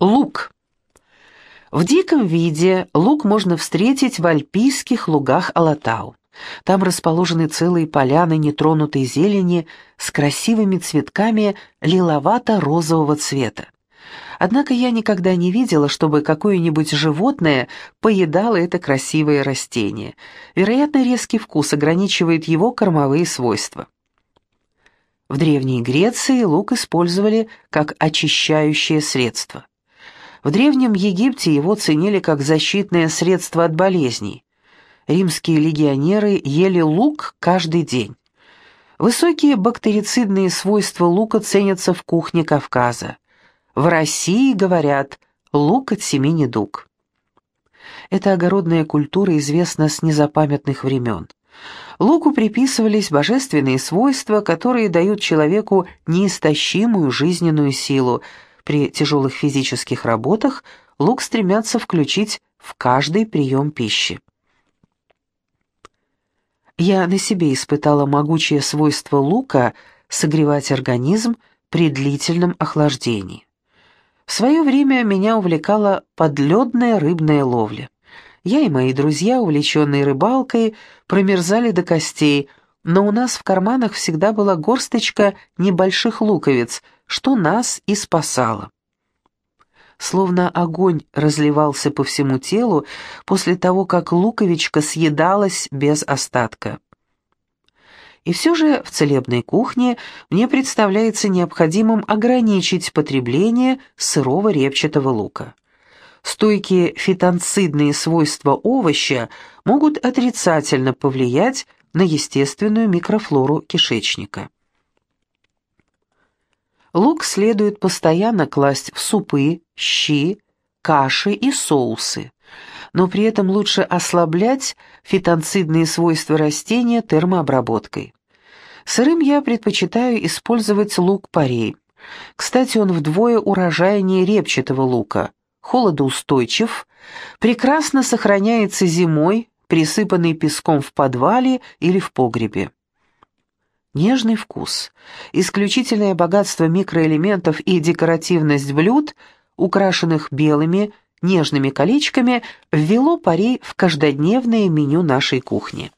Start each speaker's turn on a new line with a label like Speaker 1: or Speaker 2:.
Speaker 1: Лук. В диком виде лук можно встретить в альпийских лугах Алатау. Там расположены целые поляны нетронутой зелени с красивыми цветками лиловато-розового цвета. Однако я никогда не видела, чтобы какое-нибудь животное поедало это красивое растение. Вероятно, резкий вкус ограничивает его кормовые свойства. В Древней Греции лук использовали как очищающее средство. В Древнем Египте его ценили как защитное средство от болезней. Римские легионеры ели лук каждый день. Высокие бактерицидные свойства лука ценятся в кухне Кавказа. В России говорят «лук от семи недуг». Эта огородная культура известна с незапамятных времен. Луку приписывались божественные свойства, которые дают человеку неистощимую жизненную силу – при тяжелых физических работах лук стремятся включить в каждый прием пищи. Я на себе испытала могучее свойство лука согревать организм при длительном охлаждении. В свое время меня увлекала подледная рыбная ловля. Я и мои друзья, увлеченные рыбалкой, промерзали до костей, но у нас в карманах всегда была горсточка небольших луковиц, что нас и спасало. Словно огонь разливался по всему телу после того, как луковичка съедалась без остатка. И все же в целебной кухне мне представляется необходимым ограничить потребление сырого репчатого лука. Стойкие фитонцидные свойства овоща могут отрицательно повлиять на естественную микрофлору кишечника. Лук следует постоянно класть в супы, щи, каши и соусы, но при этом лучше ослаблять фитонцидные свойства растения термообработкой. Сырым я предпочитаю использовать лук-порей. Кстати, он вдвое урожайнее репчатого лука, холодоустойчив, прекрасно сохраняется зимой, присыпанный песком в подвале или в погребе. Нежный вкус, исключительное богатство микроэлементов и декоративность блюд, украшенных белыми, нежными колечками, ввело парей в каждодневное меню нашей кухни.